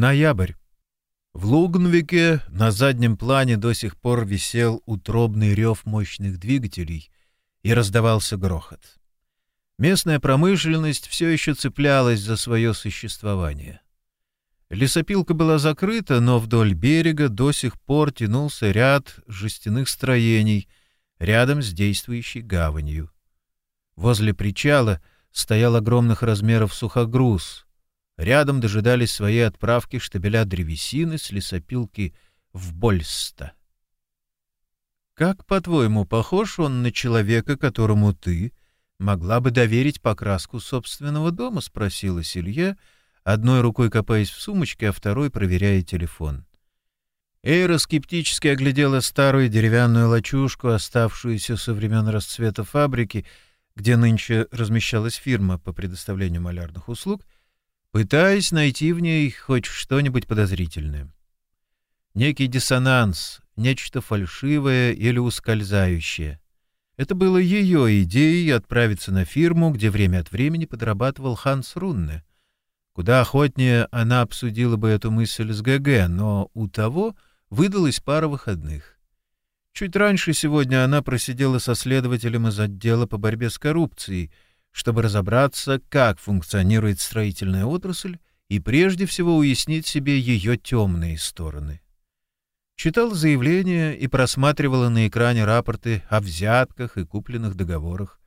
Ноябрь. В Лугнвике на заднем плане до сих пор висел утробный рев мощных двигателей и раздавался грохот. Местная промышленность все еще цеплялась за свое существование. Лесопилка была закрыта, но вдоль берега до сих пор тянулся ряд жестяных строений рядом с действующей гаванью. Возле причала стоял огромных размеров сухогруз. Рядом дожидались своей отправки штабеля древесины с лесопилки в Больста. «Как, по-твоему, похож он на человека, которому ты могла бы доверить покраску собственного дома?» — спросила Силье, одной рукой копаясь в сумочке, а второй проверяя телефон. Эйра скептически оглядела старую деревянную лачушку, оставшуюся со времен расцвета фабрики, где нынче размещалась фирма по предоставлению малярных услуг, пытаясь найти в ней хоть что-нибудь подозрительное. Некий диссонанс, нечто фальшивое или ускользающее. Это было ее идеей отправиться на фирму, где время от времени подрабатывал Ханс Рунне. Куда охотнее она обсудила бы эту мысль с ГГ, но у того выдалась пара выходных. Чуть раньше сегодня она просидела со следователем из отдела по борьбе с коррупцией, чтобы разобраться, как функционирует строительная отрасль и прежде всего уяснить себе ее темные стороны. Читала заявления и просматривала на экране рапорты о взятках и купленных договорах.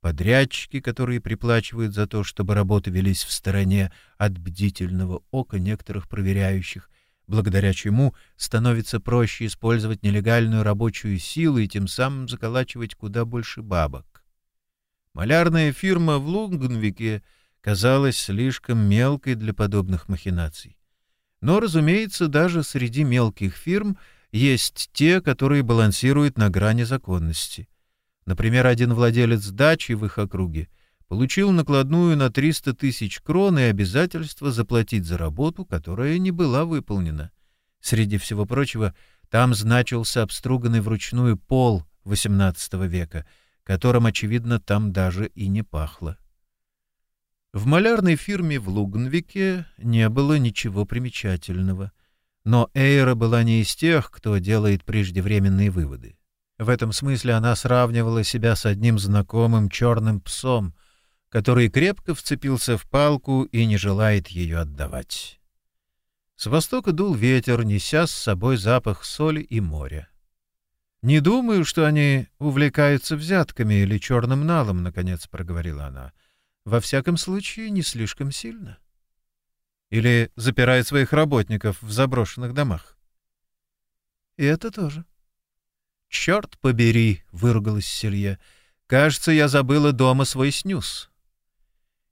Подрядчики, которые приплачивают за то, чтобы работы велись в стороне от бдительного ока некоторых проверяющих, благодаря чему становится проще использовать нелегальную рабочую силу и тем самым заколачивать куда больше бабок. Малярная фирма в Лунгнвике казалась слишком мелкой для подобных махинаций. Но, разумеется, даже среди мелких фирм есть те, которые балансируют на грани законности. Например, один владелец дачи в их округе получил накладную на 300 тысяч крон и обязательство заплатить за работу, которая не была выполнена. Среди всего прочего, там значился обструганный вручную пол XVIII века, которым, очевидно, там даже и не пахло. В малярной фирме в Лугнвике не было ничего примечательного, но Эйра была не из тех, кто делает преждевременные выводы. В этом смысле она сравнивала себя с одним знакомым черным псом — который крепко вцепился в палку и не желает ее отдавать. С востока дул ветер, неся с собой запах соли и моря. «Не думаю, что они увлекаются взятками или черным налом», — наконец проговорила она. «Во всяком случае, не слишком сильно». «Или запирают своих работников в заброшенных домах». «И это тоже». «Черт побери!» — выругалась Селье. «Кажется, я забыла дома свой снюс».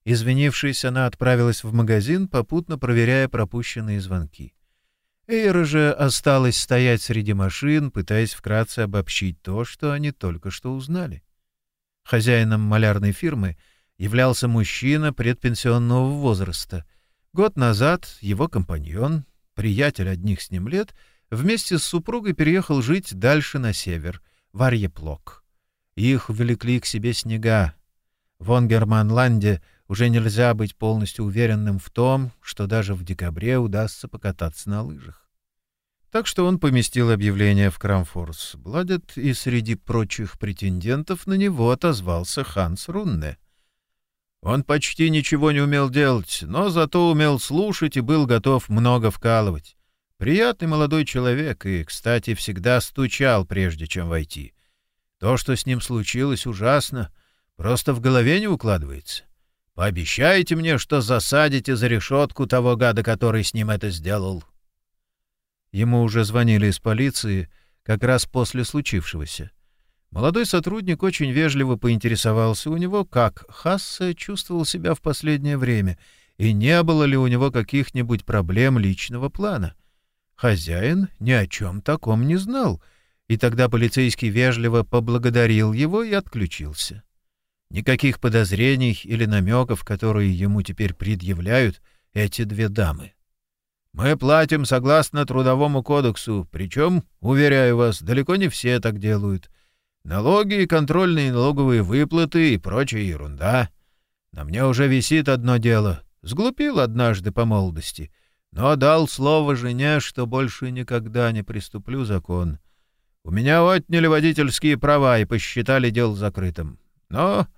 Извинившись, она отправилась в магазин, попутно проверяя пропущенные звонки. Эйра же осталась стоять среди машин, пытаясь вкратце обобщить то, что они только что узнали. Хозяином малярной фирмы являлся мужчина предпенсионного возраста. Год назад его компаньон, приятель одних с ним лет, вместе с супругой переехал жить дальше на север, в Арьеплок. Их увлекли к себе снега. В Онгерманланде — уже нельзя быть полностью уверенным в том, что даже в декабре удастся покататься на лыжах. Так что он поместил объявление в Крамфорс Бладет, и среди прочих претендентов на него отозвался Ханс Рунне. Он почти ничего не умел делать, но зато умел слушать и был готов много вкалывать. Приятный молодой человек и, кстати, всегда стучал, прежде чем войти. То, что с ним случилось, ужасно, просто в голове не укладывается. Пообещайте мне, что засадите за решетку того гада, который с ним это сделал. Ему уже звонили из полиции как раз после случившегося. Молодой сотрудник очень вежливо поинтересовался у него, как Хассе чувствовал себя в последнее время и не было ли у него каких-нибудь проблем личного плана. Хозяин ни о чем таком не знал, и тогда полицейский вежливо поблагодарил его и отключился. Никаких подозрений или намеков, которые ему теперь предъявляют эти две дамы. Мы платим согласно Трудовому кодексу, причем, уверяю вас, далеко не все так делают. Налоги контрольные налоговые выплаты и прочая ерунда. На мне уже висит одно дело. Сглупил однажды по молодости. но дал слово жене, что больше никогда не приступлю закон. У меня отняли водительские права и посчитали дело закрытым. Но,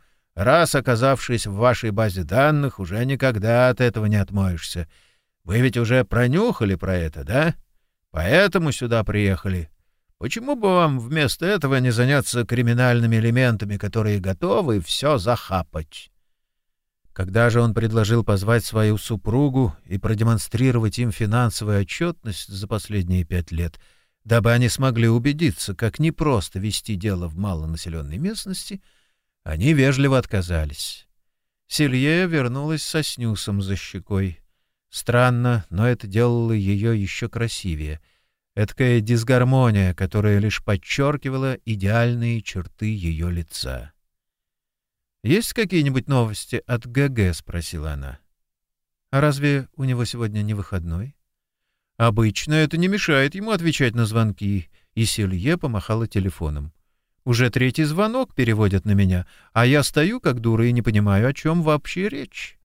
раз оказавшись в вашей базе данных, уже никогда от этого не отмоешься. Вы ведь уже пронюхали про это, да? Поэтому сюда приехали. Почему бы вам вместо этого не заняться криминальными элементами, которые готовы все захапать? Когда же он предложил позвать свою супругу и продемонстрировать им финансовую отчетность за последние пять лет — дабы они смогли убедиться, как непросто вести дело в малонаселенной местности, они вежливо отказались. Селье вернулась со снюсом за щекой. Странно, но это делало ее еще красивее. Эдакая дисгармония, которая лишь подчеркивала идеальные черты ее лица. «Есть какие-нибудь новости от ГГ?» — спросила она. «А разве у него сегодня не выходной?» Обычно это не мешает ему отвечать на звонки, и Селье помахала телефоном. Уже третий звонок переводят на меня, а я стою как дура и не понимаю, о чем вообще речь.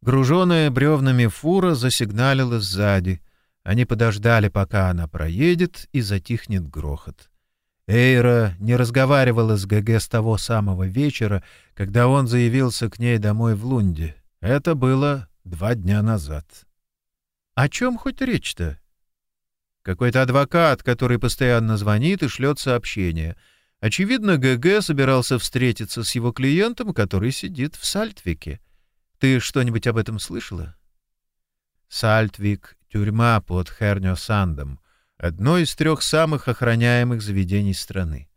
Груженная бревнами фура засигналила сзади. Они подождали, пока она проедет, и затихнет грохот. Эйра не разговаривала с ГГ с того самого вечера, когда он заявился к ней домой в Лунде. Это было два дня назад. О чем хоть речь-то? Какой-то адвокат, который постоянно звонит и шлет сообщения. Очевидно, ГГ собирался встретиться с его клиентом, который сидит в Сальтвике. Ты что-нибудь об этом слышала? Сальтвик — тюрьма под Хернё-Сандом, одно из трех самых охраняемых заведений страны.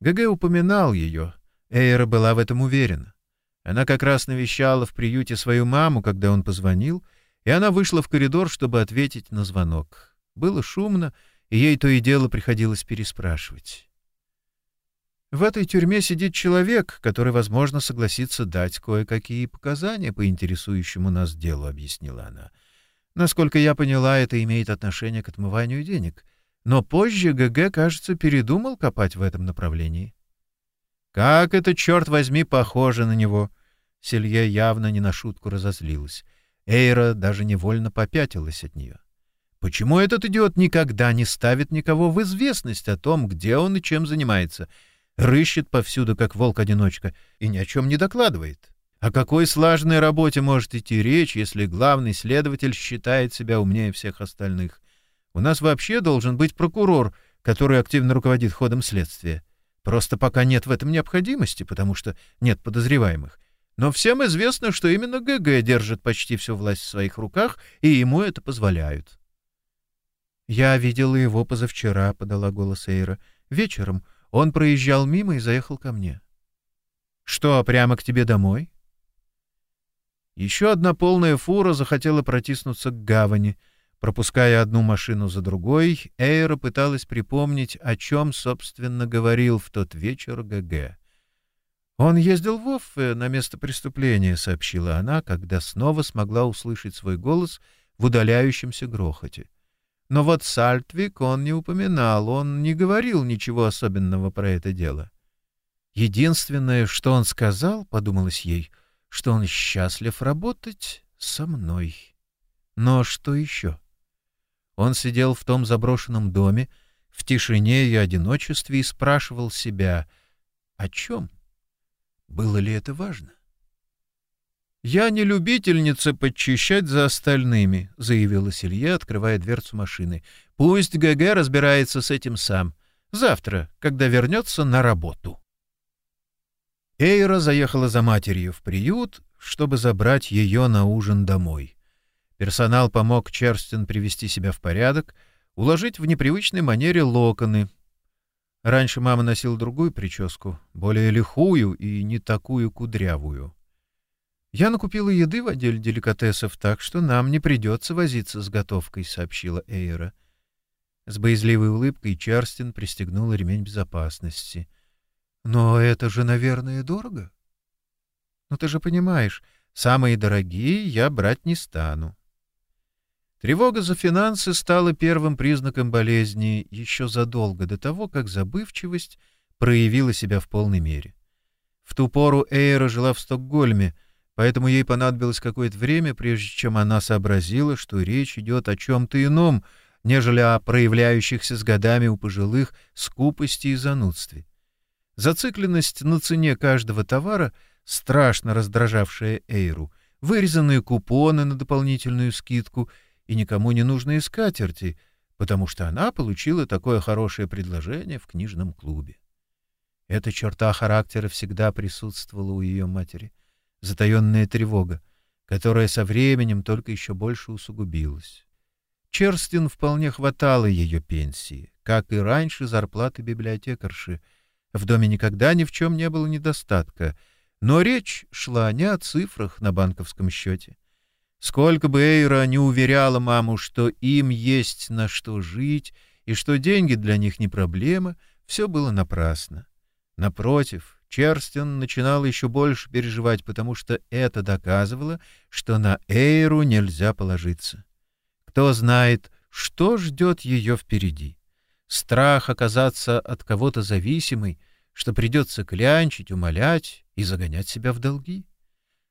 ГГ упоминал ее. Эйра была в этом уверена. Она как раз навещала в приюте свою маму, когда он позвонил — и она вышла в коридор, чтобы ответить на звонок. Было шумно, и ей то и дело приходилось переспрашивать. В этой тюрьме сидит человек, который, возможно, согласится дать кое-какие показания по интересующему нас делу, — объяснила она. Насколько я поняла, это имеет отношение к отмыванию денег. Но позже ГГ, кажется, передумал копать в этом направлении. Как это, черт возьми, похоже на него! Селье явно не на шутку разозлилась. Эйра даже невольно попятилась от нее. Почему этот идиот никогда не ставит никого в известность о том, где он и чем занимается? Рыщет повсюду, как волк-одиночка, и ни о чем не докладывает. О какой слаженной работе может идти речь, если главный следователь считает себя умнее всех остальных? У нас вообще должен быть прокурор, который активно руководит ходом следствия. Просто пока нет в этом необходимости, потому что нет подозреваемых. Но всем известно, что именно ГГ держит почти всю власть в своих руках, и ему это позволяют. «Я видела его позавчера», — подала голос Эйра. «Вечером он проезжал мимо и заехал ко мне». «Что, прямо к тебе домой?» Еще одна полная фура захотела протиснуться к гавани. Пропуская одну машину за другой, Эйра пыталась припомнить, о чем, собственно, говорил в тот вечер ГГ. «Он ездил в Оффе на место преступления», — сообщила она, когда снова смогла услышать свой голос в удаляющемся грохоте. Но вот Сальтвик он не упоминал, он не говорил ничего особенного про это дело. Единственное, что он сказал, — подумалось ей, — что он счастлив работать со мной. Но что еще? Он сидел в том заброшенном доме, в тишине и одиночестве и спрашивал себя, о чем? Было ли это важно? «Я не любительница подчищать за остальными», — заявила Силье, открывая дверцу машины. «Пусть ГГ разбирается с этим сам. Завтра, когда вернется на работу». Эйра заехала за матерью в приют, чтобы забрать ее на ужин домой. Персонал помог Черстин привести себя в порядок, уложить в непривычной манере локоны, Раньше мама носила другую прическу, более лихую и не такую кудрявую. «Я накупила еды в отделе деликатесов, так что нам не придется возиться с готовкой», — сообщила Эйра. С боязливой улыбкой Чарстин пристегнул ремень безопасности. «Но это же, наверное, дорого?» «Ну ты же понимаешь, самые дорогие я брать не стану». Тревога за финансы стала первым признаком болезни еще задолго до того, как забывчивость проявила себя в полной мере. В ту пору Эйра жила в Стокгольме, поэтому ей понадобилось какое-то время, прежде чем она сообразила, что речь идет о чем-то ином, нежели о проявляющихся с годами у пожилых скупости и занудстве. Зацикленность на цене каждого товара, страшно раздражавшая Эйру, вырезанные купоны на дополнительную скидку и никому не нужные скатерти, потому что она получила такое хорошее предложение в книжном клубе. Эта черта характера всегда присутствовала у ее матери, затаенная тревога, которая со временем только еще больше усугубилась. Черстин вполне хватало ее пенсии, как и раньше зарплаты библиотекарши. В доме никогда ни в чем не было недостатка, но речь шла не о цифрах на банковском счете. Сколько бы Эйра не уверяла маму, что им есть на что жить и что деньги для них не проблема, все было напрасно. Напротив, Черстин начинал еще больше переживать, потому что это доказывало, что на Эйру нельзя положиться. Кто знает, что ждет ее впереди. Страх оказаться от кого-то зависимой, что придется клянчить, умолять и загонять себя в долги.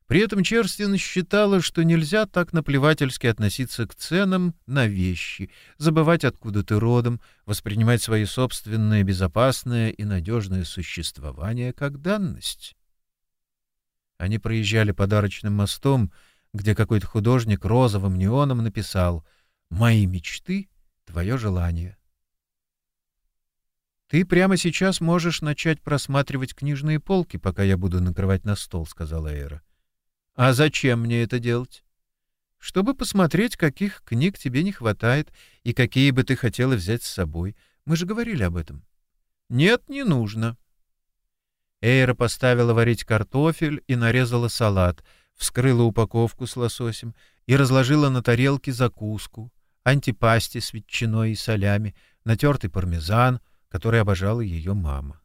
При этом Черстин считала, что нельзя так наплевательски относиться к ценам на вещи, забывать, откуда ты родом, воспринимать свое собственное безопасное и надежное существование как данность. Они проезжали подарочным мостом, где какой-то художник розовым неоном написал «Мои мечты — твое желание». «Ты прямо сейчас можешь начать просматривать книжные полки, пока я буду накрывать на стол», — сказала Эра. А зачем мне это делать? Чтобы посмотреть, каких книг тебе не хватает и какие бы ты хотела взять с собой. Мы же говорили об этом. Нет, не нужно. Эйра поставила варить картофель и нарезала салат, вскрыла упаковку с лососем и разложила на тарелке закуску, антипасти с ветчиной и солями, натертый пармезан, который обожала ее мама.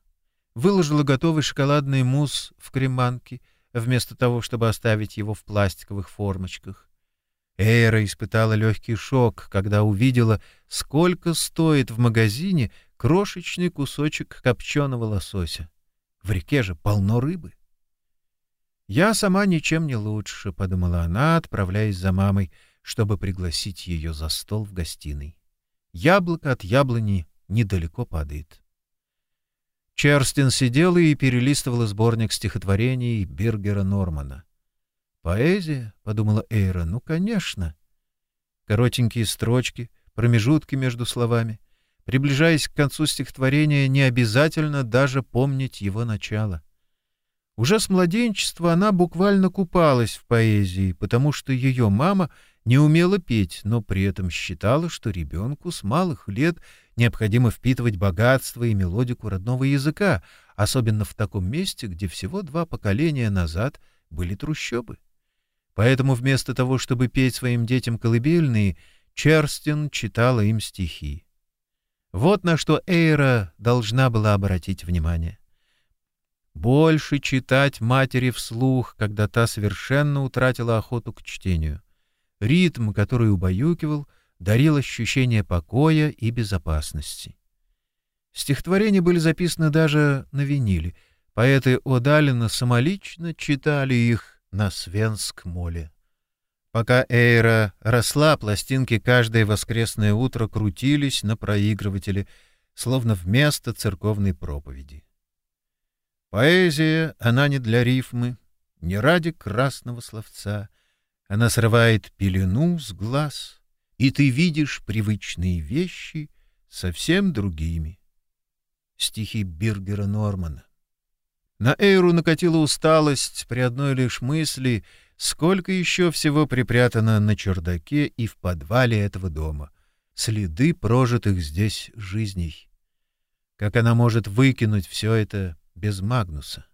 Выложила готовый шоколадный мусс в креманке — вместо того, чтобы оставить его в пластиковых формочках. Эйра испытала легкий шок, когда увидела, сколько стоит в магазине крошечный кусочек копченого лосося. В реке же полно рыбы. «Я сама ничем не лучше», — подумала она, отправляясь за мамой, чтобы пригласить ее за стол в гостиной. Яблоко от яблони недалеко падает. Черстин сидела и перелистывала сборник стихотворений Биргера Нормана. «Поэзия?» — подумала Эйра. «Ну, конечно». Коротенькие строчки, промежутки между словами. Приближаясь к концу стихотворения, не обязательно даже помнить его начало. Уже с младенчества она буквально купалась в поэзии, потому что ее мама не умела петь, но при этом считала, что ребенку с малых лет необходимо впитывать богатство и мелодику родного языка, особенно в таком месте, где всего два поколения назад были трущобы. Поэтому вместо того, чтобы петь своим детям колыбельные, Черстин читала им стихи. Вот на что Эйра должна была обратить внимание больше читать матери вслух, когда та совершенно утратила охоту к чтению. Ритм, который убаюкивал, дарил ощущение покоя и безопасности. Стихотворения были записаны даже на виниле. Поэты Одалина самолично читали их на Свенск-моле. Пока Эйра росла, пластинки каждое воскресное утро крутились на проигрывателе, словно вместо церковной проповеди. Поэзия, она не для рифмы, не ради красного словца. Она срывает пелену с глаз, и ты видишь привычные вещи совсем другими. Стихи Биргера Нормана. На Эйру накатила усталость при одной лишь мысли, сколько еще всего припрятано на чердаке и в подвале этого дома, следы прожитых здесь жизней. Как она может выкинуть все это без Магнуса.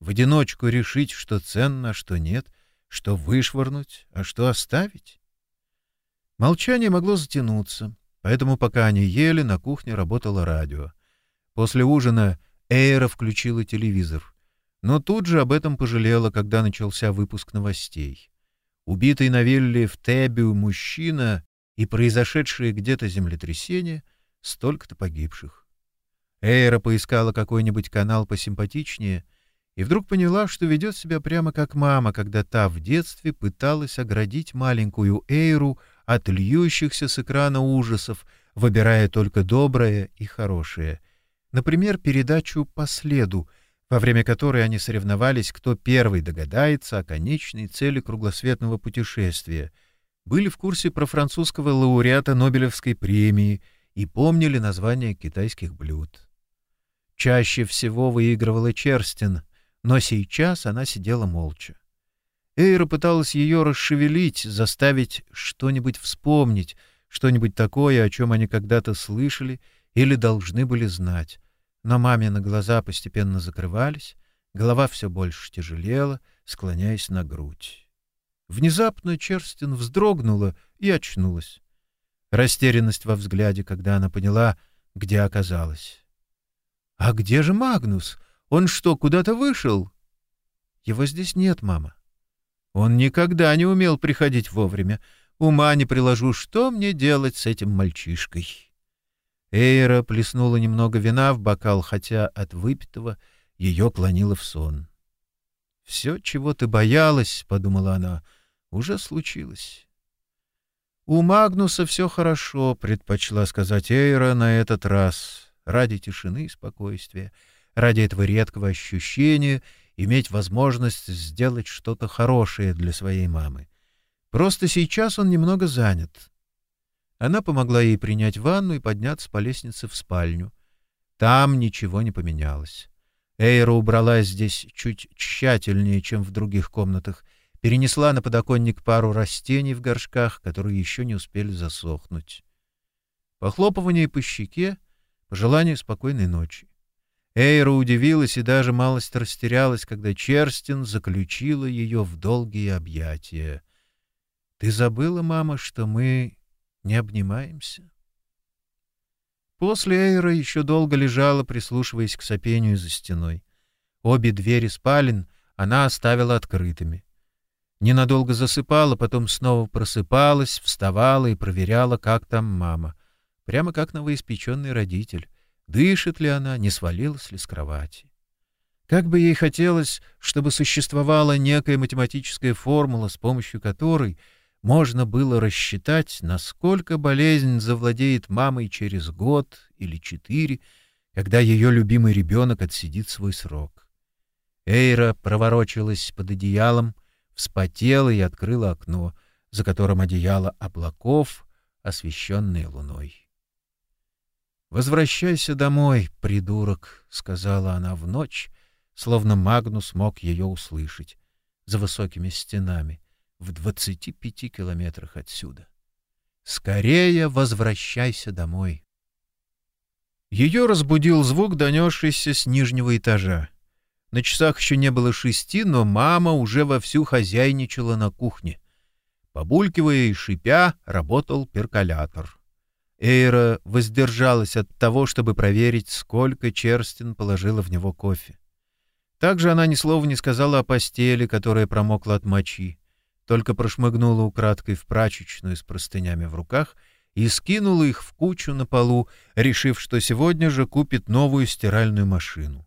В одиночку решить, что ценно, а что нет, что вышвырнуть, а что оставить. Молчание могло затянуться, поэтому пока они ели, на кухне работало радио. После ужина Эйра включила телевизор, но тут же об этом пожалела, когда начался выпуск новостей. Убитый на вилле в Тебию мужчина и произошедшее где-то землетрясение — столько-то погибших. Эйра поискала какой-нибудь канал посимпатичнее и вдруг поняла, что ведет себя прямо как мама, когда та в детстве пыталась оградить маленькую Эйру от льющихся с экрана ужасов, выбирая только доброе и хорошее. Например, передачу «По следу», во время которой они соревновались, кто первый догадается о конечной цели кругосветного путешествия, были в курсе про французского лауреата Нобелевской премии и помнили название китайских блюд. Чаще всего выигрывала Черстин, но сейчас она сидела молча. Эйра пыталась ее расшевелить, заставить что-нибудь вспомнить, что-нибудь такое, о чем они когда-то слышали или должны были знать. Но мамины глаза постепенно закрывались, голова все больше тяжелела, склоняясь на грудь. Внезапно Черстин вздрогнула и очнулась. Растерянность во взгляде, когда она поняла, где оказалась. — А где же Магнус? Он что, куда-то вышел? — Его здесь нет, мама. Он никогда не умел приходить вовремя. Ума не приложу, что мне делать с этим мальчишкой. Эйра плеснула немного вина в бокал, хотя от выпитого ее клонило в сон. «Все, чего ты боялась, — подумала она, — уже случилось». «У Магнуса все хорошо», — предпочла сказать Эйра на этот раз, ради тишины и спокойствия, ради этого редкого ощущения иметь возможность сделать что-то хорошее для своей мамы. Просто сейчас он немного занят. Она помогла ей принять ванну и подняться по лестнице в спальню. Там ничего не поменялось. Эйра убралась здесь чуть тщательнее, чем в других комнатах, перенесла на подоконник пару растений в горшках, которые еще не успели засохнуть. Похлопывание по щеке, пожелание спокойной ночи. Эйра удивилась и даже малость растерялась, когда Черстин заключила ее в долгие объятия. — Ты забыла, мама, что мы не обнимаемся? После Эйра еще долго лежала, прислушиваясь к сопению за стеной. Обе двери спален она оставила открытыми. Ненадолго засыпала, потом снова просыпалась, вставала и проверяла, как там мама. Прямо как новоиспеченный родитель. Дышит ли она, не свалилась ли с кровати. Как бы ей хотелось, чтобы существовала некая математическая формула, с помощью которой можно было рассчитать, насколько болезнь завладеет мамой через год или четыре, когда ее любимый ребенок отсидит свой срок. Эйра проворочилась под одеялом, вспотела и открыла окно, за которым одеяло облаков, освещенное луной. «Возвращайся домой, придурок», — сказала она в ночь, словно Магнус мог ее услышать, за высокими стенами, в двадцати пяти километрах отсюда. «Скорее возвращайся домой». Ее разбудил звук, донесшийся с нижнего этажа. На часах еще не было шести, но мама уже вовсю хозяйничала на кухне. Побулькивая и шипя, работал перколятор. Эйра воздержалась от того, чтобы проверить, сколько Черстин положила в него кофе. Также она ни слова не сказала о постели, которая промокла от мочи, только прошмыгнула украдкой в прачечную с простынями в руках и скинула их в кучу на полу, решив, что сегодня же купит новую стиральную машину.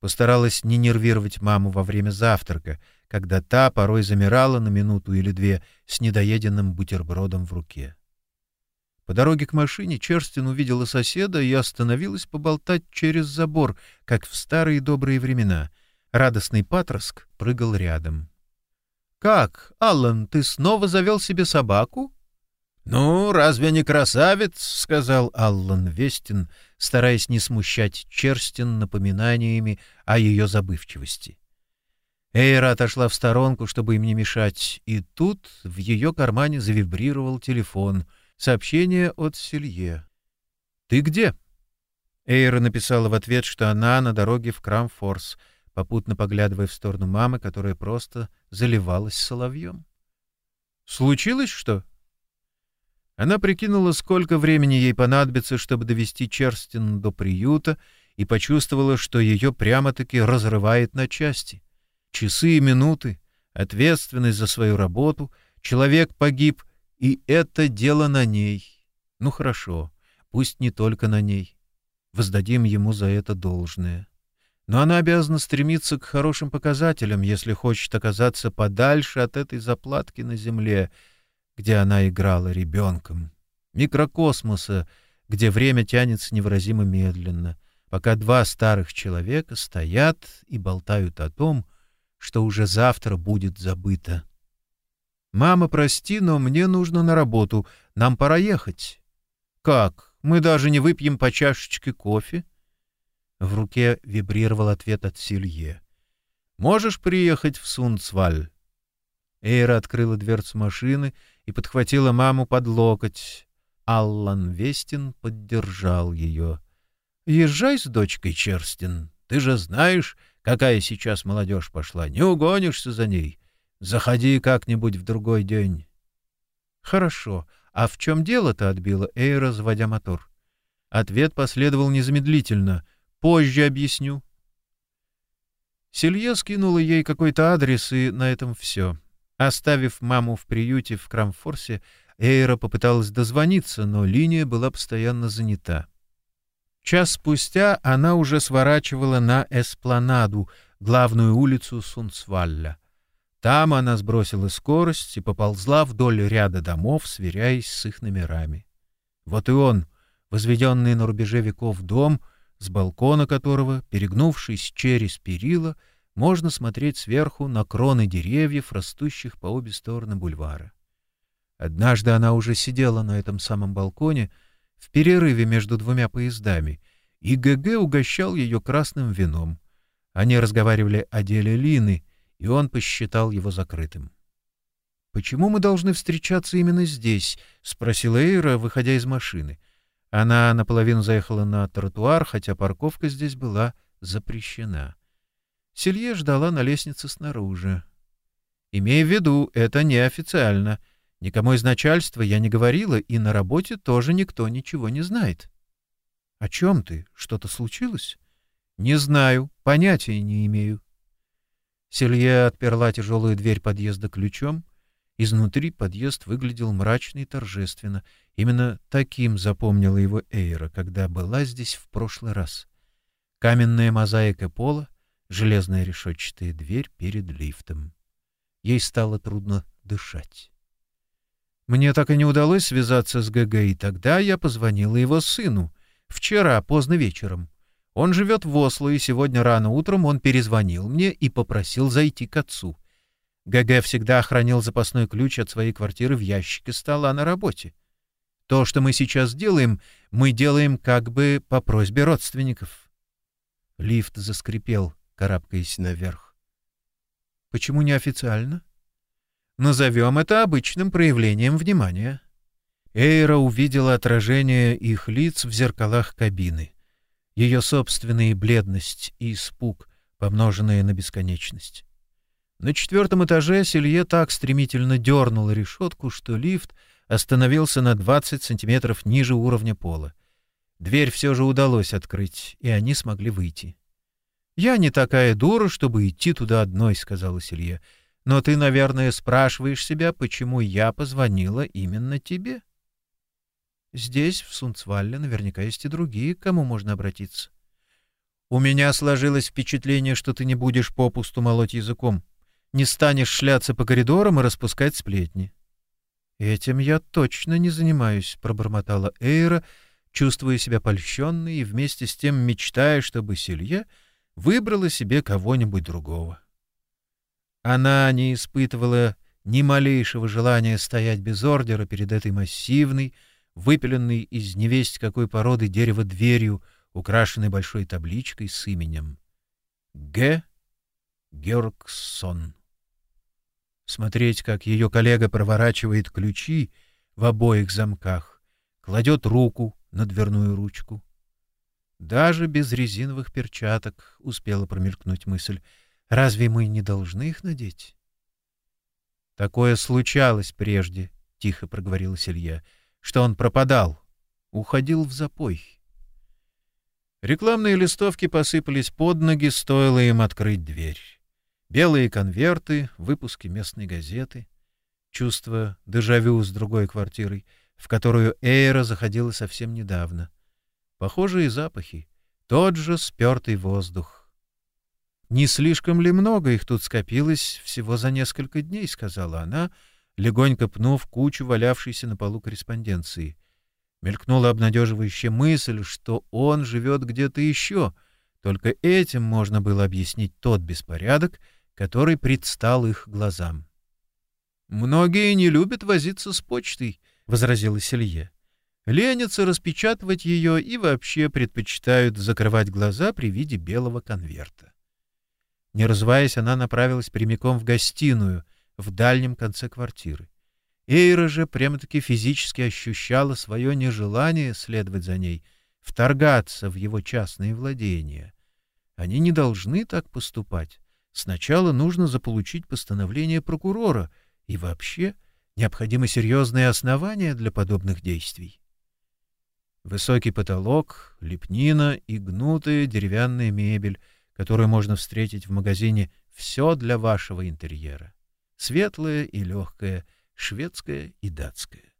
Постаралась не нервировать маму во время завтрака, когда та порой замирала на минуту или две с недоеденным бутербродом в руке. По дороге к машине Черстин увидела соседа и остановилась поболтать через забор, как в старые добрые времена. Радостный Патроск прыгал рядом. — Как, Аллан, ты снова завел себе собаку? — Ну, разве не красавец? — сказал Аллан Вестин, стараясь не смущать Черстин напоминаниями о ее забывчивости. Эйра отошла в сторонку, чтобы им не мешать, и тут в ее кармане завибрировал телефон — Сообщение от Селье. «Ты где?» Эйра написала в ответ, что она на дороге в Крамфорс, попутно поглядывая в сторону мамы, которая просто заливалась соловьем. «Случилось что?» Она прикинула, сколько времени ей понадобится, чтобы довести Черстин до приюта, и почувствовала, что ее прямо-таки разрывает на части. Часы и минуты, ответственность за свою работу, человек погиб, и это дело на ней. Ну хорошо, пусть не только на ней. Воздадим ему за это должное. но она обязана стремиться к хорошим показателям, если хочет оказаться подальше от этой заплатки на земле, где она играла ребенком, микрокосмоса, где время тянется невыразимо медленно, пока два старых человека стоят и болтают о том, что уже завтра будет забыто. «Мама, прости, но мне нужно на работу. Нам пора ехать». «Как? Мы даже не выпьем по чашечке кофе?» В руке вибрировал ответ от Силье. «Можешь приехать в Сунцваль?» Эйра открыла дверцу машины и подхватила маму под локоть. Аллан Вестин поддержал ее. «Езжай с дочкой, Черстин. Ты же знаешь, какая сейчас молодежь пошла. Не угонишься за ней. Заходи как-нибудь в другой день». «Хорошо. А в чем дело-то?» — отбила Эйра, заводя мотор. Ответ последовал незамедлительно — Позже объясню. Селье скинула ей какой-то адрес, и на этом все. Оставив маму в приюте в Крамфорсе, Эйра попыталась дозвониться, но линия была постоянно занята. Час спустя она уже сворачивала на Эспланаду, главную улицу Сунцвалля. Там она сбросила скорость и поползла вдоль ряда домов, сверяясь с их номерами. Вот и он, возведенный на рубеже веков дом — с балкона которого, перегнувшись через перила, можно смотреть сверху на кроны деревьев, растущих по обе стороны бульвара. Однажды она уже сидела на этом самом балконе в перерыве между двумя поездами, и ГГ угощал ее красным вином. Они разговаривали о деле Лины, и он посчитал его закрытым. «Почему мы должны встречаться именно здесь?» — спросила Эйра, выходя из машины. Она наполовину заехала на тротуар, хотя парковка здесь была запрещена. Селье ждала на лестнице снаружи. «Имей в виду, это неофициально. Никому из начальства я не говорила, и на работе тоже никто ничего не знает». «О чем ты? Что-то случилось?» «Не знаю, понятия не имею». Селье отперла тяжелую дверь подъезда ключом. Изнутри подъезд выглядел мрачно и торжественно, Именно таким запомнила его Эйра, когда была здесь в прошлый раз. Каменная мозаика пола, железная решетчатая дверь перед лифтом. Ей стало трудно дышать. Мне так и не удалось связаться с ГГ, и тогда я позвонила его сыну. Вчера, поздно вечером. Он живет в Осло, и сегодня рано утром он перезвонил мне и попросил зайти к отцу. ГГ всегда хранил запасной ключ от своей квартиры в ящике стола на работе. То, что мы сейчас делаем, мы делаем как бы по просьбе родственников. Лифт заскрипел, карабкаясь наверх. Почему неофициально? Назовем это обычным проявлением внимания. Эйра увидела отражение их лиц в зеркалах кабины. Ее собственная бледность и испуг, помноженные на бесконечность. На четвертом этаже Селье так стремительно дернула решетку, что лифт — остановился на 20 сантиметров ниже уровня пола. Дверь все же удалось открыть, и они смогли выйти. «Я не такая дура, чтобы идти туда одной», — сказала Селье. «Но ты, наверное, спрашиваешь себя, почему я позвонила именно тебе?» «Здесь, в Сунцвалле, наверняка есть и другие, к кому можно обратиться». «У меня сложилось впечатление, что ты не будешь попусту молоть языком, не станешь шляться по коридорам и распускать сплетни. «Этим я точно не занимаюсь», — пробормотала Эйра, чувствуя себя польщенной и вместе с тем мечтая, чтобы Селье выбрала себе кого-нибудь другого. Она не испытывала ни малейшего желания стоять без ордера перед этой массивной, выпиленной из невесть какой породы дерева дверью, украшенной большой табличкой с именем. Г. Георгсон смотреть, как ее коллега проворачивает ключи в обоих замках, кладет руку на дверную ручку. Даже без резиновых перчаток успела промелькнуть мысль. Разве мы не должны их надеть? Такое случалось прежде, — тихо проговорил Селья, — что он пропадал, уходил в запой. Рекламные листовки посыпались под ноги, стоило им открыть дверь. Белые конверты, выпуски местной газеты. Чувство дежавю с другой квартирой, в которую Эйра заходила совсем недавно. Похожие запахи, тот же спертый воздух. «Не слишком ли много их тут скопилось всего за несколько дней?» — сказала она, легонько пнув кучу валявшейся на полу корреспонденции. Мелькнула обнадеживающая мысль, что он живет где-то еще. Только этим можно было объяснить тот беспорядок, который предстал их глазам. «Многие не любят возиться с почтой», — возразила Селье. «Ленятся распечатывать ее и вообще предпочитают закрывать глаза при виде белого конверта». Не разваясь, она направилась прямиком в гостиную, в дальнем конце квартиры. Эйра же прямо-таки физически ощущала свое нежелание следовать за ней, вторгаться в его частные владения. Они не должны так поступать. Сначала нужно заполучить постановление прокурора — и вообще, необходимы серьезные основания для подобных действий. Высокий потолок, лепнина и гнутая деревянная мебель, которую можно встретить в магазине «Все для вашего интерьера». Светлая и легкая, шведская и датская.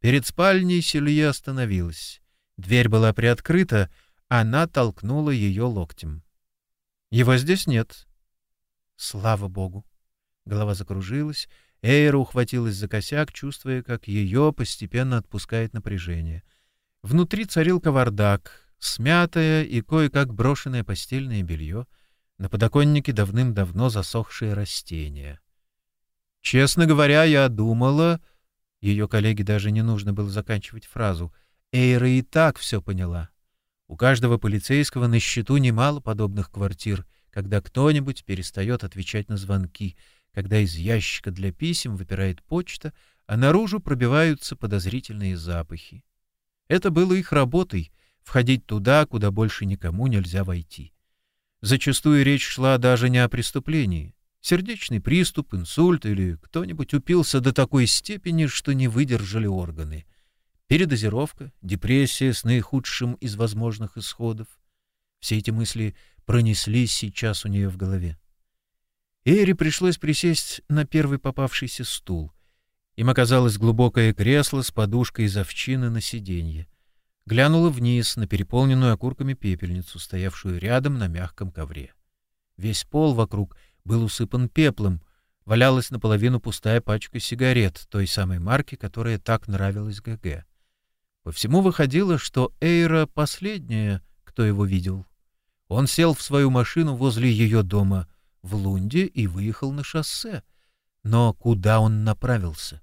Перед спальней Селье остановилась. Дверь была приоткрыта, она толкнула ее локтем. «Его здесь нет». «Слава богу!» Голова закружилась, Эйра ухватилась за косяк, чувствуя, как ее постепенно отпускает напряжение. Внутри царил кавардак, смятое и кое-как брошенное постельное белье, на подоконнике давным-давно засохшие растения. «Честно говоря, я думала...» Ее коллеге даже не нужно было заканчивать фразу. Эйра и так все поняла. У каждого полицейского на счету немало подобных квартир, когда кто-нибудь перестает отвечать на звонки — когда из ящика для писем выпирает почта, а наружу пробиваются подозрительные запахи. Это было их работой — входить туда, куда больше никому нельзя войти. Зачастую речь шла даже не о преступлении. Сердечный приступ, инсульт или кто-нибудь упился до такой степени, что не выдержали органы. Передозировка, депрессия с наихудшим из возможных исходов. Все эти мысли пронеслись сейчас у нее в голове. Эйре пришлось присесть на первый попавшийся стул. Им оказалось глубокое кресло с подушкой из овчины на сиденье. Глянула вниз на переполненную окурками пепельницу, стоявшую рядом на мягком ковре. Весь пол вокруг был усыпан пеплом, валялась наполовину пустая пачка сигарет той самой марки, которая так нравилась ГГ. По всему выходило, что Эйра последняя, кто его видел. Он сел в свою машину возле ее дома — в Лунде и выехал на шоссе. Но куда он направился?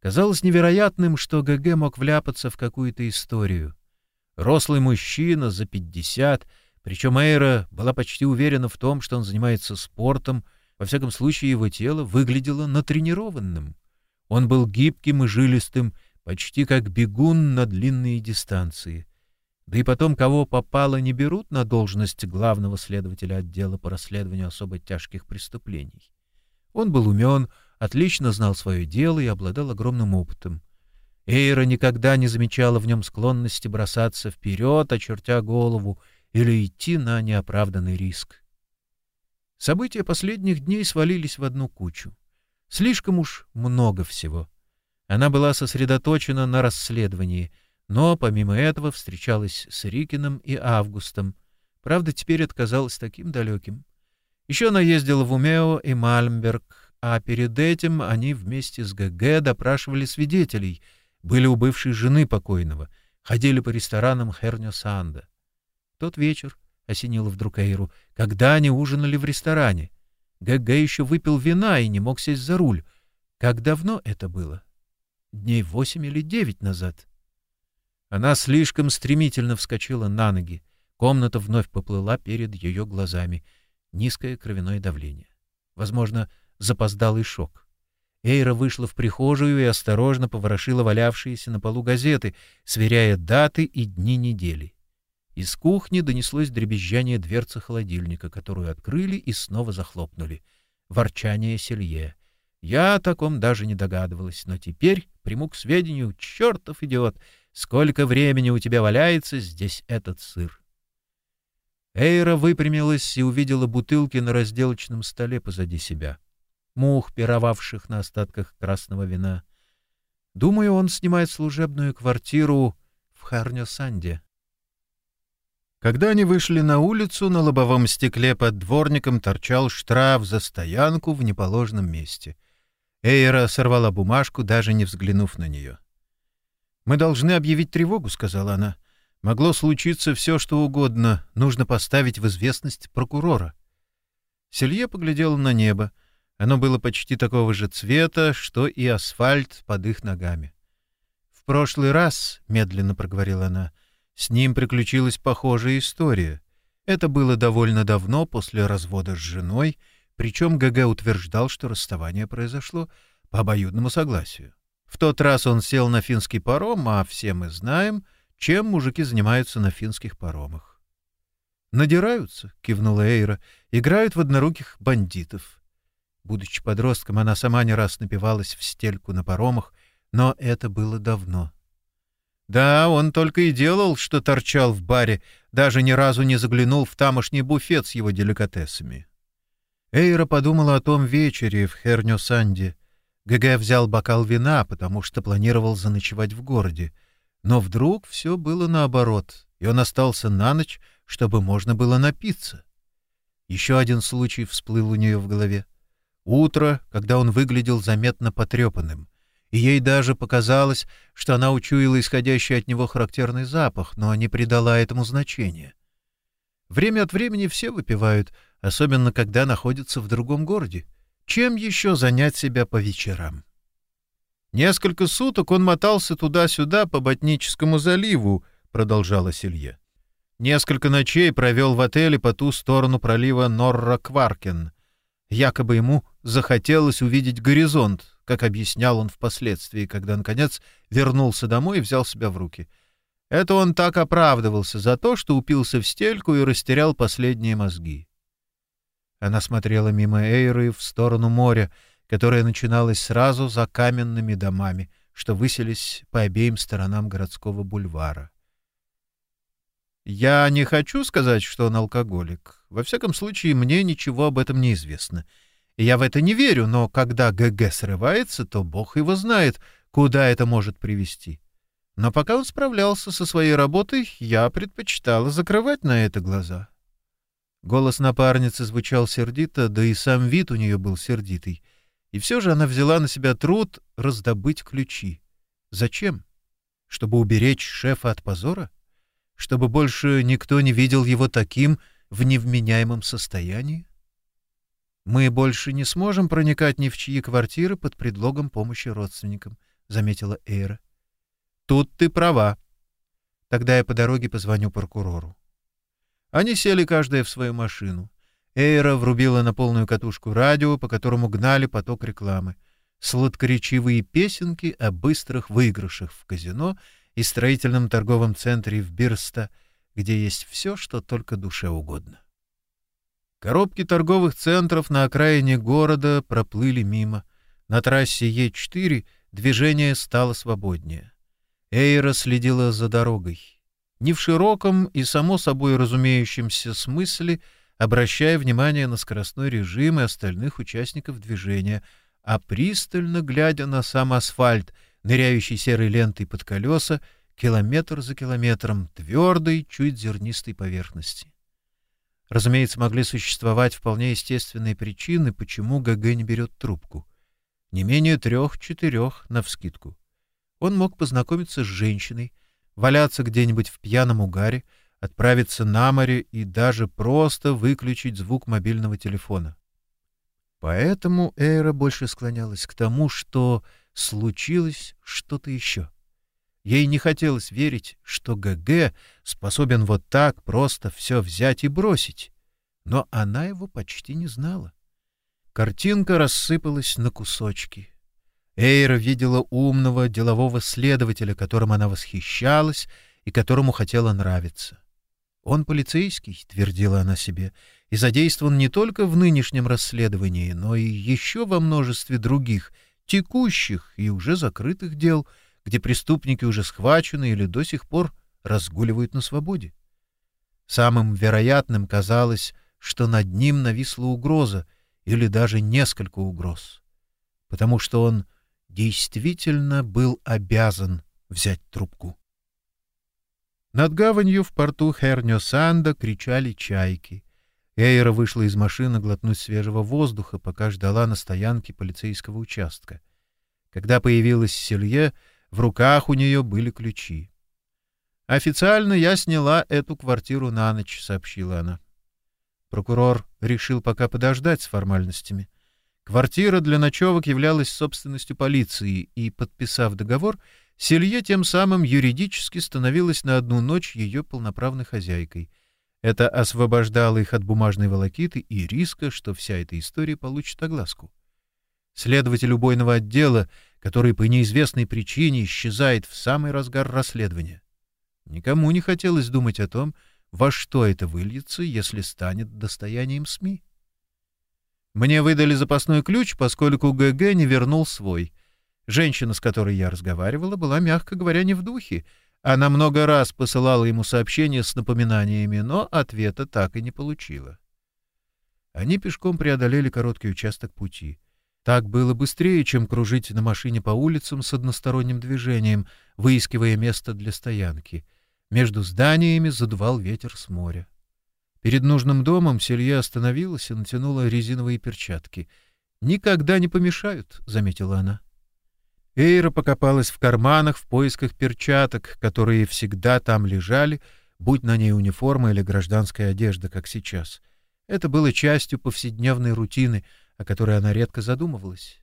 Казалось невероятным, что ГГ мог вляпаться в какую-то историю. Рослый мужчина за пятьдесят, причем Эйра была почти уверена в том, что он занимается спортом, во всяком случае его тело выглядело натренированным. Он был гибким и жилистым, почти как бегун на длинные дистанции — да и потом, кого попало, не берут на должность главного следователя отдела по расследованию особо тяжких преступлений. Он был умен, отлично знал свое дело и обладал огромным опытом. Эйра никогда не замечала в нем склонности бросаться вперед, очертя голову, или идти на неоправданный риск. События последних дней свалились в одну кучу. Слишком уж много всего. Она была сосредоточена на расследовании — но помимо этого встречалась с Рикиным и Августом. Правда, теперь отказалась таким далеким. Еще она ездила в Умео и Мальмберг, а перед этим они вместе с ГГ допрашивали свидетелей, были у бывшей жены покойного, ходили по ресторанам Хернё Санда. Тот вечер осенило вдруг Эйру, когда они ужинали в ресторане. ГГ еще выпил вина и не мог сесть за руль. Как давно это было? Дней восемь или девять назад. Она слишком стремительно вскочила на ноги. Комната вновь поплыла перед ее глазами. Низкое кровяное давление. Возможно, запоздалый шок. Эйра вышла в прихожую и осторожно поворошила валявшиеся на полу газеты, сверяя даты и дни недели. Из кухни донеслось дребезжание дверцы холодильника, которую открыли и снова захлопнули. Ворчание Селье. Я о таком даже не догадывалась, но теперь приму к сведению, чертов идиот, Сколько времени у тебя валяется здесь этот сыр? Эйра выпрямилась и увидела бутылки на разделочном столе позади себя. Мух, пировавших на остатках красного вина. Думаю, он снимает служебную квартиру в Харнё-Санде. Когда они вышли на улицу, на лобовом стекле под дворником торчал штраф за стоянку в неположенном месте. Эйра сорвала бумажку, даже не взглянув на нее. «Мы должны объявить тревогу», — сказала она. «Могло случиться все, что угодно. Нужно поставить в известность прокурора». Селье поглядел на небо. Оно было почти такого же цвета, что и асфальт под их ногами. «В прошлый раз», — медленно проговорила она, — «с ним приключилась похожая история. Это было довольно давно, после развода с женой, причем ГГ утверждал, что расставание произошло по обоюдному согласию. В тот раз он сел на финский паром, а все мы знаем, чем мужики занимаются на финских паромах. «Надираются», — кивнула Эйра, — «играют в одноруких бандитов». Будучи подростком, она сама не раз напивалась в стельку на паромах, но это было давно. Да, он только и делал, что торчал в баре, даже ни разу не заглянул в тамошний буфет с его деликатесами. Эйра подумала о том вечере в Хернё-Санде. ГГ взял бокал вина, потому что планировал заночевать в городе. Но вдруг все было наоборот, и он остался на ночь, чтобы можно было напиться. Еще один случай всплыл у нее в голове. Утро, когда он выглядел заметно потрепанным, и ей даже показалось, что она учуяла исходящий от него характерный запах, но не придала этому значения. Время от времени все выпивают, особенно когда находятся в другом городе. Чем еще занять себя по вечерам? Несколько суток он мотался туда-сюда по Ботническому заливу, продолжала Селье. Несколько ночей провел в отеле по ту сторону пролива Норра-Кваркен. Якобы ему захотелось увидеть горизонт, как объяснял он впоследствии, когда, наконец, вернулся домой и взял себя в руки. Это он так оправдывался за то, что упился в стельку и растерял последние мозги. Она смотрела мимо Эйры в сторону моря, которое начиналось сразу за каменными домами, что высились по обеим сторонам городского бульвара. Я не хочу сказать, что он алкоголик. Во всяком случае, мне ничего об этом не известно. Я в это не верю, но когда ГГ срывается, то бог его знает, куда это может привести. Но пока он справлялся со своей работой, я предпочитала закрывать на это глаза. Голос напарницы звучал сердито, да и сам вид у нее был сердитый. И все же она взяла на себя труд раздобыть ключи. Зачем? Чтобы уберечь шефа от позора? чтобы больше никто не видел его таким в невменяемом состоянии? «Мы больше не сможем проникать ни в чьи квартиры под предлогом помощи родственникам», — заметила Эйра. «Тут ты права. Тогда я по дороге позвоню прокурору». Они сели каждая в свою машину. Эйра врубила на полную катушку радио, по которому гнали поток рекламы. Сладкоречивые песенки о быстрых выигрышах в казино — и строительном торговом центре в Бирста, где есть все, что только душе угодно. Коробки торговых центров на окраине города проплыли мимо. На трассе Е4 движение стало свободнее. Эйра следила за дорогой. Не в широком и само собой разумеющемся смысле, обращая внимание на скоростной режим и остальных участников движения, а пристально глядя на сам асфальт — ныряющий серой лентой под колеса, километр за километром твердой, чуть зернистой поверхности. Разумеется, могли существовать вполне естественные причины, почему ГГ не берет трубку. Не менее трех-четырех навскидку. Он мог познакомиться с женщиной, валяться где-нибудь в пьяном угаре, отправиться на море и даже просто выключить звук мобильного телефона. Поэтому Эйра больше склонялась к тому, что случилось что-то еще. Ей не хотелось верить, что ГГ способен вот так просто все взять и бросить. Но она его почти не знала. Картинка рассыпалась на кусочки. Эйра видела умного делового следователя, которым она восхищалась и которому хотела нравиться. «Он полицейский», — твердила она себе, — «и задействован не только в нынешнем расследовании, но и еще во множестве других — текущих и уже закрытых дел, где преступники уже схвачены или до сих пор разгуливают на свободе. Самым вероятным казалось, что над ним нависла угроза или даже несколько угроз, потому что он действительно был обязан взять трубку. Над гаванью в порту Хернё-Санда кричали чайки. Эйра вышла из машины глотнуть свежего воздуха, пока ждала на стоянке полицейского участка. Когда появилась Селье, в руках у нее были ключи. «Официально я сняла эту квартиру на ночь», — сообщила она. Прокурор решил пока подождать с формальностями. Квартира для ночевок являлась собственностью полиции, и, подписав договор, Селье тем самым юридически становилась на одну ночь ее полноправной хозяйкой. Это освобождало их от бумажной волокиты и риска, что вся эта история получит огласку. Следователь убойного отдела, который по неизвестной причине исчезает в самый разгар расследования. Никому не хотелось думать о том, во что это выльется, если станет достоянием СМИ. Мне выдали запасной ключ, поскольку ГГ не вернул свой. Женщина, с которой я разговаривала, была, мягко говоря, не в духе. Она много раз посылала ему сообщения с напоминаниями, но ответа так и не получила. Они пешком преодолели короткий участок пути. Так было быстрее, чем кружить на машине по улицам с односторонним движением, выискивая место для стоянки. Между зданиями задувал ветер с моря. Перед нужным домом Селье остановилась и натянула резиновые перчатки. «Никогда не помешают», — заметила она. Эйра покопалась в карманах в поисках перчаток, которые всегда там лежали, будь на ней униформа или гражданская одежда, как сейчас. Это было частью повседневной рутины, о которой она редко задумывалась.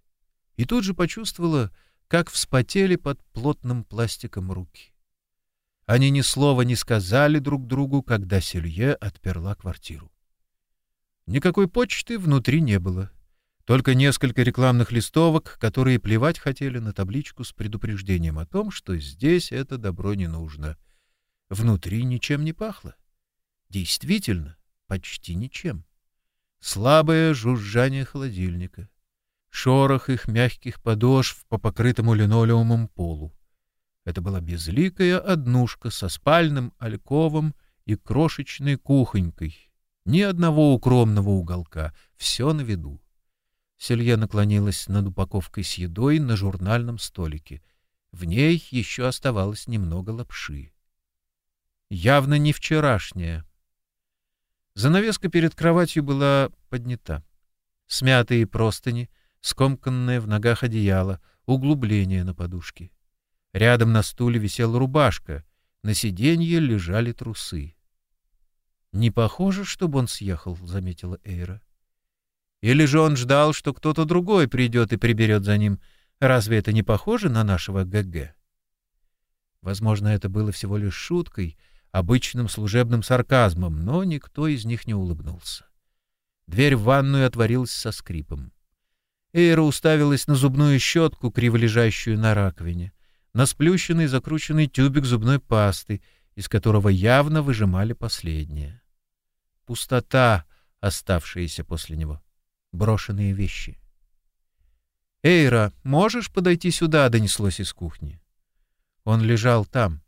И тут же почувствовала, как вспотели под плотным пластиком руки. Они ни слова не сказали друг другу, когда Селье отперла квартиру. Никакой почты внутри не было. Только несколько рекламных листовок, которые плевать хотели на табличку с предупреждением о том, что здесь это добро не нужно. Внутри ничем не пахло. Действительно, почти ничем. Слабое жужжание холодильника. Шорох их мягких подошв по покрытому линолеумом полу. Это была безликая однушка со спальным альковом и крошечной кухонькой. Ни одного укромного уголка, все на виду. Селье наклонилась над упаковкой с едой на журнальном столике. В ней еще оставалось немного лапши. Явно не вчерашняя. Занавеска перед кроватью была поднята. Смятые простыни, скомканное в ногах одеяло, углубление на подушке. Рядом на стуле висела рубашка, на сиденье лежали трусы. «Не похоже, чтобы он съехал», — заметила Эйра. Или же он ждал, что кто-то другой придет и приберет за ним? Разве это не похоже на нашего ГГ? Возможно, это было всего лишь шуткой, обычным служебным сарказмом, но никто из них не улыбнулся. Дверь в ванную отворилась со скрипом. Эйра уставилась на зубную щетку, криво лежащую на раковине, на сплющенный закрученный тюбик зубной пасты, из которого явно выжимали последнее. Пустота, оставшаяся после него брошенные вещи. «Эйра, можешь подойти сюда?» — донеслось из кухни. Он лежал там,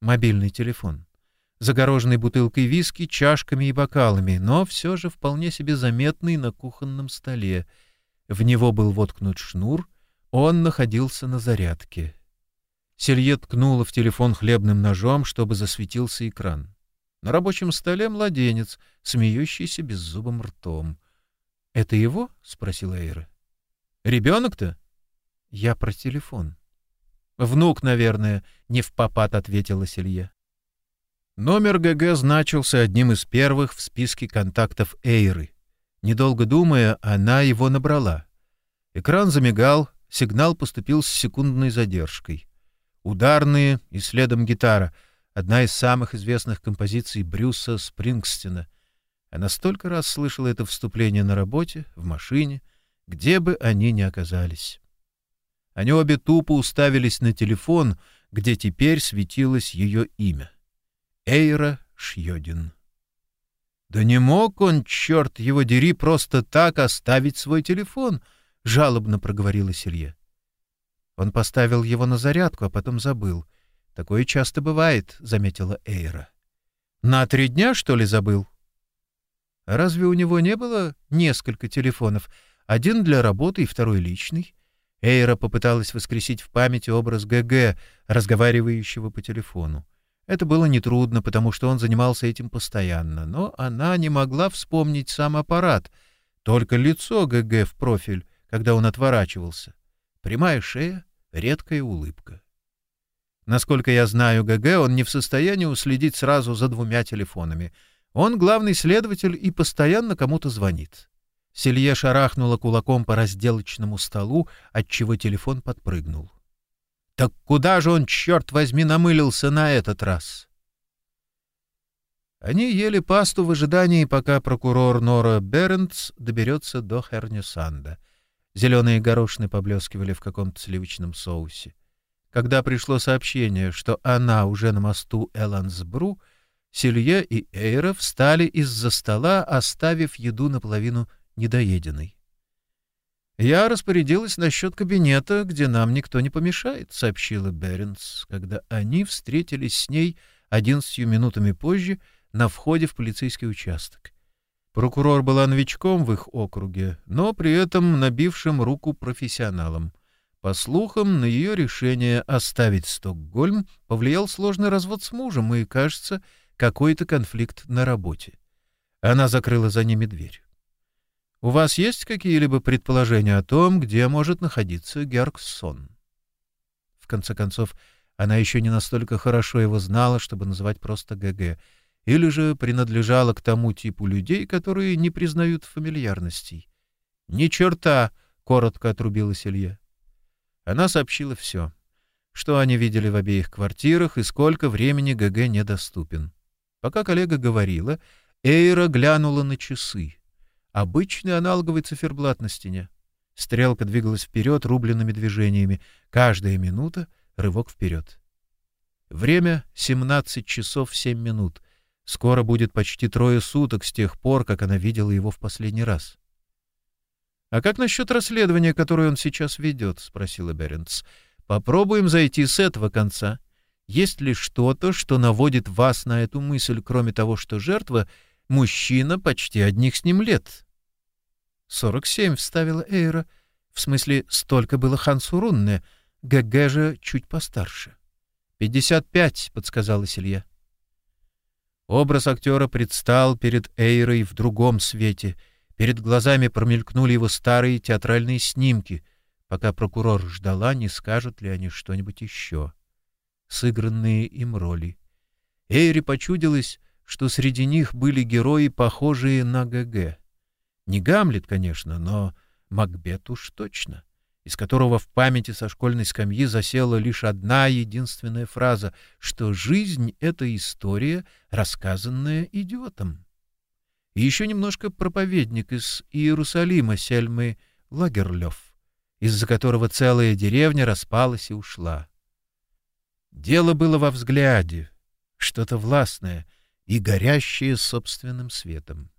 мобильный телефон, загороженный бутылкой виски, чашками и бокалами, но все же вполне себе заметный на кухонном столе. В него был воткнут шнур, он находился на зарядке. Селье ткнула в телефон хлебным ножом, чтобы засветился экран. На рабочем столе младенец, смеющийся беззубым ртом. — Это его? — спросила Эйра. — Ребенок-то? — Я про телефон. — Внук, наверное, — не в попад ответила Селье. Номер ГГ значился одним из первых в списке контактов Эйры. Недолго думая, она его набрала. Экран замигал, сигнал поступил с секундной задержкой. Ударные и следом гитара — одна из самых известных композиций Брюса Спрингстина — она столько раз слышала это вступление на работе, в машине, где бы они ни оказались. Они обе тупо уставились на телефон, где теперь светилось ее имя. Эйра Шьодин. «Да не мог он, черт его дери, просто так оставить свой телефон!» — жалобно проговорила Селье. Он поставил его на зарядку, а потом забыл. «Такое часто бывает», — заметила Эйра. «На три дня, что ли, забыл?» Разве у него не было несколько телефонов, один для работы и второй личный? Эйра попыталась воскресить в памяти образ ГГ, разговаривающего по телефону. Это было нетрудно, потому что он занимался этим постоянно, но она не могла вспомнить сам аппарат, только лицо ГГ в профиль, когда он отворачивался. Прямая шея, редкая улыбка. Насколько я знаю ГГ, он не в состоянии уследить сразу за двумя телефонами. Он главный следователь и постоянно кому-то звонит. Селье шарахнула кулаком по разделочному столу, отчего телефон подпрыгнул. Так куда же он, черт возьми, намылился на этот раз? Они ели пасту в ожидании, пока прокурор Нора Бернс доберется до Хернюсанда. Зеленые горошины поблескивали в каком-то сливочном соусе. Когда пришло сообщение, что она уже на мосту Элансбру, Селье и Эйра встали из-за стола, оставив еду наполовину недоеденной. «Я распорядилась насчет кабинета, где нам никто не помешает», — сообщила Беренс, когда они встретились с ней одиннадцатью минутами позже на входе в полицейский участок. Прокурор была новичком в их округе, но при этом набившим руку профессионалом. По слухам, на ее решение оставить Стокгольм повлиял сложный развод с мужем и, кажется, какой-то конфликт на работе. Она закрыла за ними дверь. У вас есть какие-либо предположения о том, где может находиться Герксон? В конце концов, она еще не настолько хорошо его знала, чтобы называть просто ГГ, или же принадлежала к тому типу людей, которые не признают фамильярностей. «Ни черта!» — коротко отрубила Илья. Она сообщила все. Что они видели в обеих квартирах и сколько времени ГГ недоступен. Пока коллега говорила, Эйра глянула на часы. Обычный аналоговый циферблат на стене. Стрелка двигалась вперед рубленными движениями. Каждая минута — рывок вперед. Время — 17 часов 7 минут. Скоро будет почти трое суток с тех пор, как она видела его в последний раз. — А как насчет расследования, которое он сейчас ведет? — спросила Беренц. — Попробуем зайти с этого конца. Есть ли что-то, что наводит вас на эту мысль, кроме того, что жертва — Мужчина почти одних с ним лет. «Сорок семь», — вставила Эйра. «В смысле, столько было Хансу Рунне. ГГ же чуть постарше». «Пятьдесят пять», — подсказала Силья. Образ актера предстал перед Эйрой в другом свете. Перед глазами промелькнули его старые театральные снимки, пока прокурор ждала, не скажут ли они что-нибудь еще. Сыгранные им роли. Эйре почудилось, что среди них были герои, похожие на ГГ. Не Гамлет, конечно, но Макбет уж точно, из которого в памяти со школьной скамьи засела лишь одна единственная фраза, что жизнь — это история, рассказанная идиотом. И еще немножко проповедник из Иерусалима Сельмы Лагерлёв, из-за которого целая деревня распалась и ушла. Дело было во взгляде, что-то властное — и горящие собственным светом.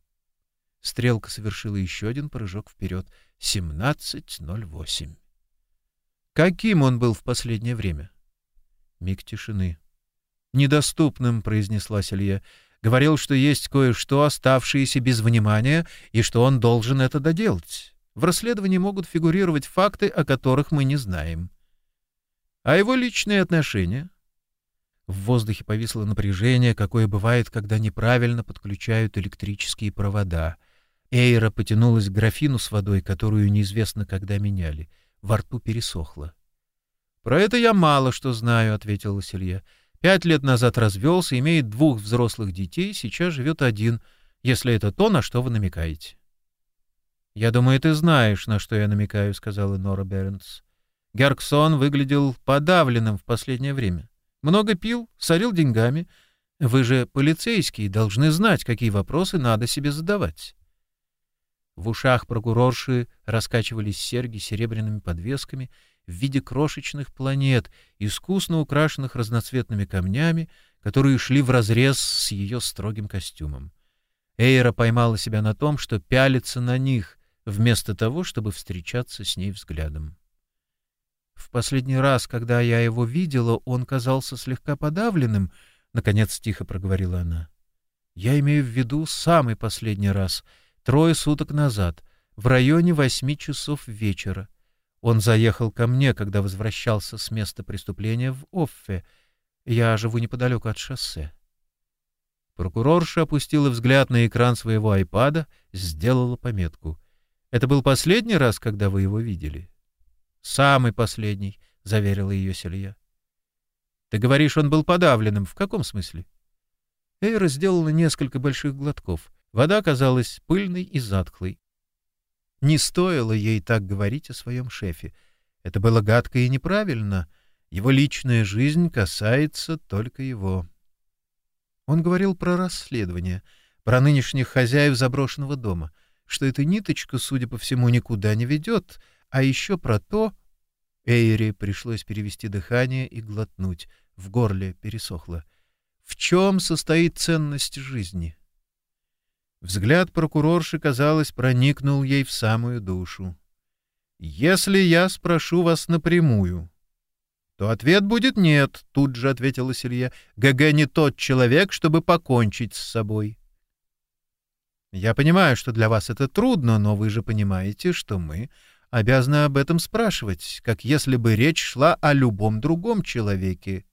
Стрелка совершила еще один прыжок вперед. 17.08. Каким он был в последнее время? Миг тишины. «Недоступным», — произнесла Селье. «Говорил, что есть кое-что, оставшееся без внимания, и что он должен это доделать. В расследовании могут фигурировать факты, о которых мы не знаем. А его личные отношения? В воздухе повисло напряжение, какое бывает, когда неправильно подключают электрические провода. Эйра потянулась к графину с водой, которую неизвестно когда меняли. Во рту пересохло. «Про это я мало что знаю», — ответил Василья. «Пять лет назад развелся, имеет двух взрослых детей, сейчас живет один, если это то, на что вы намекаете». «Я думаю, ты знаешь, на что я намекаю», — сказала Нора Бернс. Герксон выглядел подавленным в последнее время. Много пил, сорил деньгами. Вы же полицейские, должны знать, какие вопросы надо себе задавать. В ушах прокурорши раскачивались серьги серебряными подвесками в виде крошечных планет, искусно украшенных разноцветными камнями, которые шли вразрез с ее строгим костюмом. Эйра поймала себя на том, что пялится на них, вместо того, чтобы встречаться с ней взглядом. Последний раз, когда я его видела, он казался слегка подавленным, — наконец тихо проговорила она. Я имею в виду самый последний раз, трое суток назад, в районе восьми часов вечера. Он заехал ко мне, когда возвращался с места преступления в Оффе. Я живу неподалеку от шоссе. Прокурорша опустила взгляд на экран своего айпада, сделала пометку. «Это был последний раз, когда вы его видели?» «Самый последний», — заверила ее Селья. «Ты говоришь, он был подавленным. В каком смысле?» Эйра сделала несколько больших глотков. Вода казалась пыльной и затхлой. Не стоило ей так говорить о своем шефе. Это было гадко и неправильно. Его личная жизнь касается только его. Он говорил про расследование, про нынешних хозяев заброшенного дома, что эта ниточка, судя по всему, никуда не ведет, а еще про то... Эйри пришлось перевести дыхание и глотнуть. В горле пересохло. В чем состоит ценность жизни? Взгляд прокурорши, казалось, проникнул ей в самую душу. «Если я спрошу вас напрямую, то ответ будет «нет», — тут же ответила Селье. «ГГ не тот человек, чтобы покончить с собой». «Я понимаю, что для вас это трудно, но вы же понимаете, что мы обязаны об этом спрашивать, как если бы речь шла о любом другом человеке».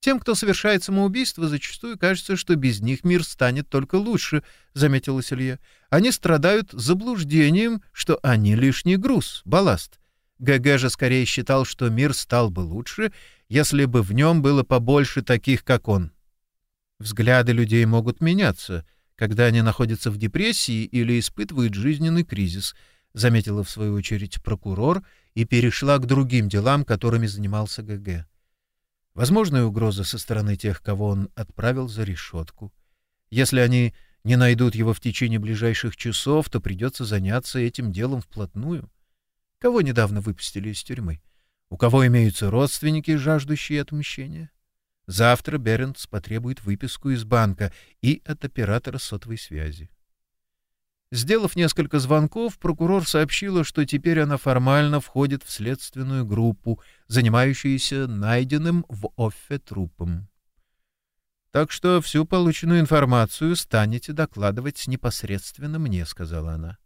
Тем, кто совершает самоубийство, зачастую кажется, что без них мир станет только лучше, — заметила Селье. Они страдают заблуждением, что они лишний груз, балласт. ГГ же скорее считал, что мир стал бы лучше, если бы в нем было побольше таких, как он. Взгляды людей могут меняться, когда они находятся в депрессии или испытывают жизненный кризис, заметила в свою очередь прокурор и перешла к другим делам, которыми занимался ГГ. Возможная угроза со стороны тех, кого он отправил за решетку. Если они не найдут его в течение ближайших часов, то придется заняться этим делом вплотную. Кого недавно выпустили из тюрьмы? У кого имеются родственники, жаждущие отмщения? Завтра Беренц потребует выписку из банка и от оператора сотовой связи. Сделав несколько звонков, прокурор сообщила, что теперь она формально входит в следственную группу, занимающуюся найденным в Оффе трупом. «Так что всю полученную информацию станете докладывать непосредственно мне», — сказала она.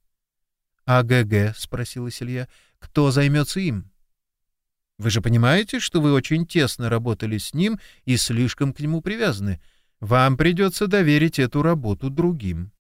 «А ГГ?» — спросила Силья. «Кто займется им?» «Вы же понимаете, что вы очень тесно работали с ним и слишком к нему привязаны. Вам придется доверить эту работу другим».